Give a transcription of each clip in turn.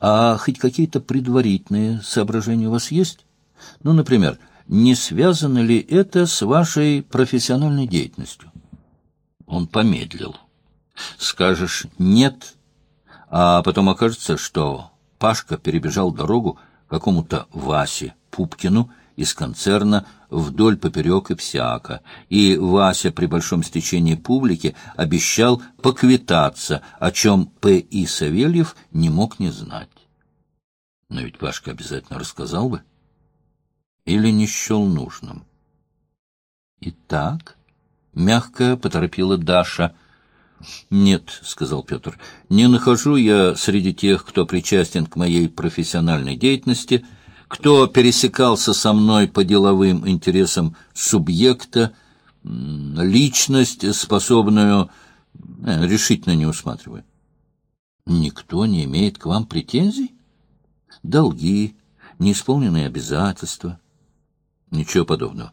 А хоть какие-то предварительные соображения у вас есть? Ну, например, не связано ли это с вашей профессиональной деятельностью? Он помедлил. Скажешь «нет», а потом окажется, что Пашка перебежал дорогу какому-то Васе Пупкину из концерна вдоль поперек и всяко, и Вася при большом стечении публики обещал поквитаться, о чем П.И. Савельев не мог не знать. Но ведь Пашка обязательно рассказал бы. Или не счел нужным. «Итак», — мягко поторопила Даша, — «Нет», — сказал Петр, — «не нахожу я среди тех, кто причастен к моей профессиональной деятельности, кто пересекался со мной по деловым интересам субъекта, личность, способную... Э, решительно не усматриваю. Никто не имеет к вам претензий? Долги, неисполненные обязательства. Ничего подобного.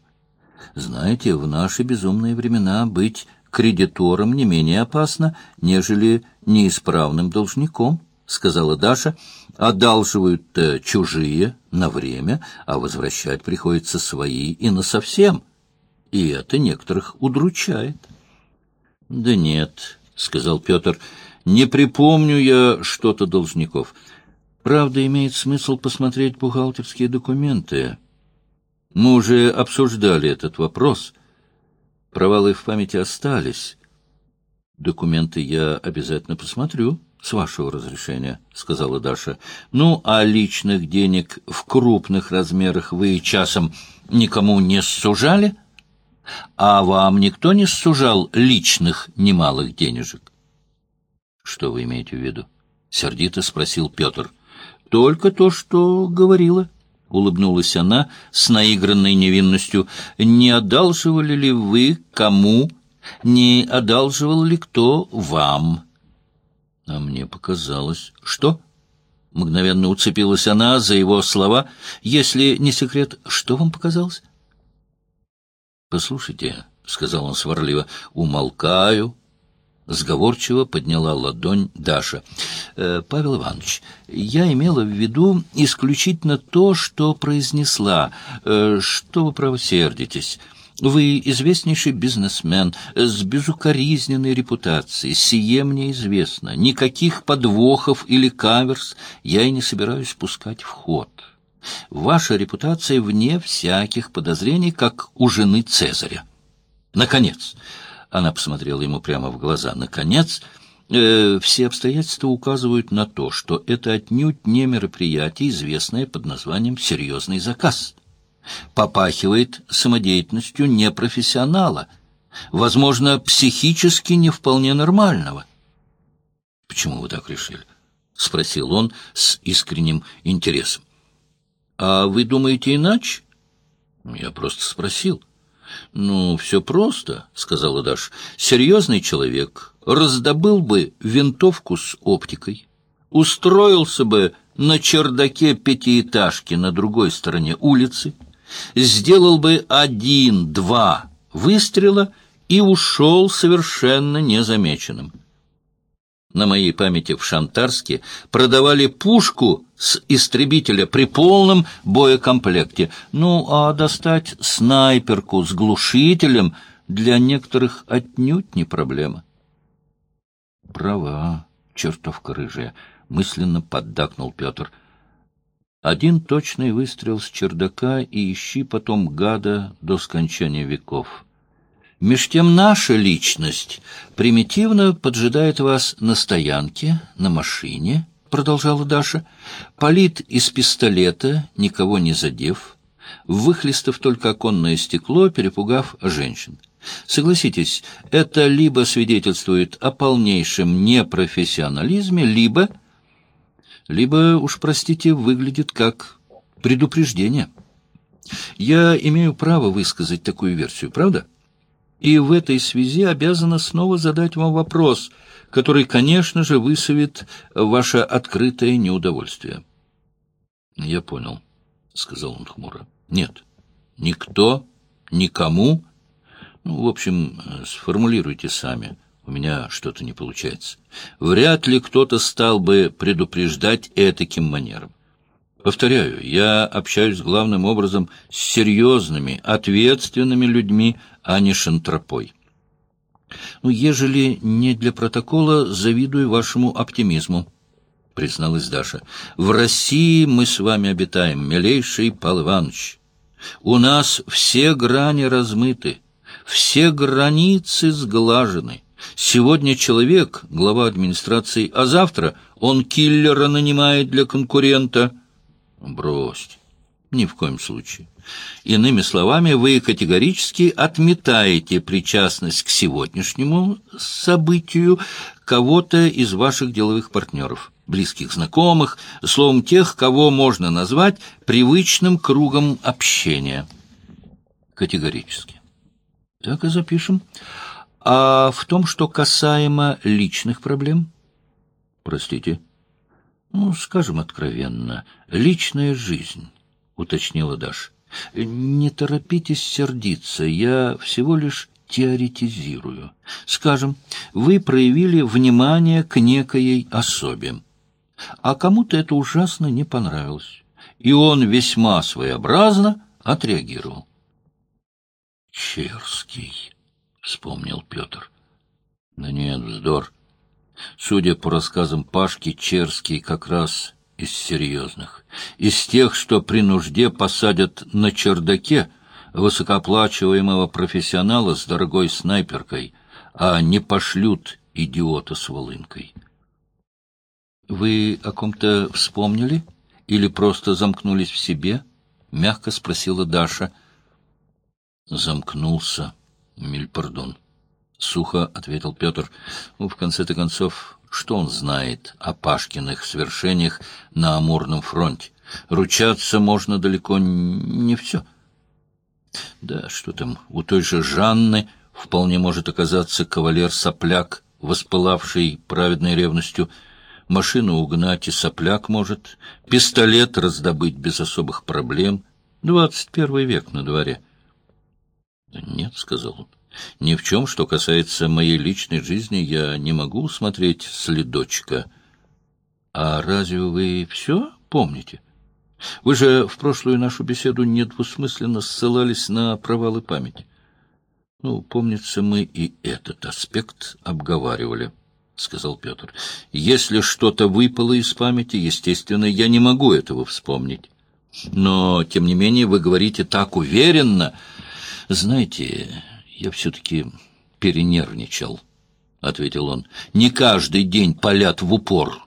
Знаете, в наши безумные времена быть кредитором не менее опасно, нежели неисправным должником, — сказала Даша. Одалживают -то чужие на время, а возвращать приходится свои и насовсем. И это некоторых удручает. — Да нет, — сказал Петр, — не припомню я что-то должников. Правда, имеет смысл посмотреть бухгалтерские документы. Мы уже обсуждали этот вопрос. Провалы в памяти остались. Документы я обязательно посмотрю, с вашего разрешения, — сказала Даша. Ну, а личных денег в крупных размерах вы часом никому не сужали? А вам никто не сужал личных немалых денежек? Что вы имеете в виду? — сердито спросил Петр. — Только то, что говорила. — улыбнулась она с наигранной невинностью. — Не одалживали ли вы кому? Не одалживал ли кто вам? — А мне показалось... — Что? — мгновенно уцепилась она за его слова. — Если не секрет, что вам показалось? — Послушайте, — сказал он сварливо, — умолкаю. Сговорчиво подняла ладонь Даша. «Э, — Павел Иванович, я имела в виду исключительно то, что произнесла. Э, что вы, право, сердитесь? Вы известнейший бизнесмен с безукоризненной репутацией. Сие мне известно. Никаких подвохов или каверс я и не собираюсь пускать в ход. Ваша репутация вне всяких подозрений, как у жены Цезаря. Наконец, она посмотрела ему прямо в глаза, наконец, э, все обстоятельства указывают на то, что это отнюдь не мероприятие, известное под названием «серьезный заказ». Попахивает самодеятельностью непрофессионала, возможно, психически не вполне нормального. — Почему вы так решили? — спросил он с искренним интересом. — А вы думаете иначе? — Я просто спросил. — Ну, все просто, — сказала Даша. — Серьезный человек раздобыл бы винтовку с оптикой, устроился бы на чердаке пятиэтажки на другой стороне улицы, сделал бы один-два выстрела и ушел совершенно незамеченным на моей памяти в Шантарске продавали пушку с истребителя при полном боекомплекте. Ну, а достать снайперку с глушителем для некоторых отнюдь не проблема. Права, чертовка рыжая, мысленно поддакнул Петр. Один точный выстрел с чердака и ищи потом гада до скончания веков. Меж тем наша личность примитивно поджидает вас на стоянке, на машине, — продолжала Даша, — палит из пистолета, никого не задев, выхлестав только оконное стекло, перепугав женщин. Согласитесь, это либо свидетельствует о полнейшем непрофессионализме, либо... либо, уж простите, выглядит как предупреждение. Я имею право высказать такую версию, правда? — и в этой связи обязана снова задать вам вопрос, который, конечно же, высовет ваше открытое неудовольствие. — Я понял, — сказал он хмуро. — Нет, никто, никому... Ну, в общем, сформулируйте сами. У меня что-то не получается. Вряд ли кто-то стал бы предупреждать этаким манером. Повторяю, я общаюсь главным образом с серьезными, ответственными людьми, а не шантропой. Ну, ежели не для протокола, завидую вашему оптимизму, — призналась Даша. В России мы с вами обитаем, милейший Пал Иванович. У нас все грани размыты, все границы сглажены. Сегодня человек — глава администрации, а завтра он киллера нанимает для конкурента. Бросьте. Ни в коем случае. Иными словами, вы категорически отметаете причастность к сегодняшнему событию кого-то из ваших деловых партнеров, близких знакомых, словом, тех, кого можно назвать привычным кругом общения. Категорически. Так и запишем. А в том, что касаемо личных проблем? Простите. Ну, скажем откровенно, личная жизнь, уточнила Даша. Не торопитесь сердиться, я всего лишь теоретизирую. Скажем, вы проявили внимание к некоей особе, а кому-то это ужасно не понравилось, и он весьма своеобразно отреагировал. Черский вспомнил Петр. Да нет, вздор. Судя по рассказам Пашки, Черский как раз из серьезных. Из тех, что при нужде посадят на чердаке высокооплачиваемого профессионала с дорогой снайперкой, а не пошлют идиота с волынкой. «Вы о ком-то вспомнили? Или просто замкнулись в себе?» — мягко спросила Даша. «Замкнулся». Мильпардон. Сухо ответил Петр. Ну, в конце-то концов, что он знает о Пашкиных свершениях на Амурном фронте? Ручаться можно далеко не все. Да, что там, у той же Жанны вполне может оказаться кавалер-сопляк, воспылавший праведной ревностью. Машину угнать и сопляк может, пистолет раздобыть без особых проблем. Двадцать первый век на дворе — «Нет», — сказал он, — «ни в чем, что касается моей личной жизни, я не могу смотреть следочка». «А разве вы все помните? Вы же в прошлую нашу беседу недвусмысленно ссылались на провалы памяти». «Ну, помнится, мы и этот аспект обговаривали», — сказал Петр. «Если что-то выпало из памяти, естественно, я не могу этого вспомнить. Но, тем не менее, вы говорите так уверенно...» «Знаете, я все-таки перенервничал», — ответил он. «Не каждый день палят в упор.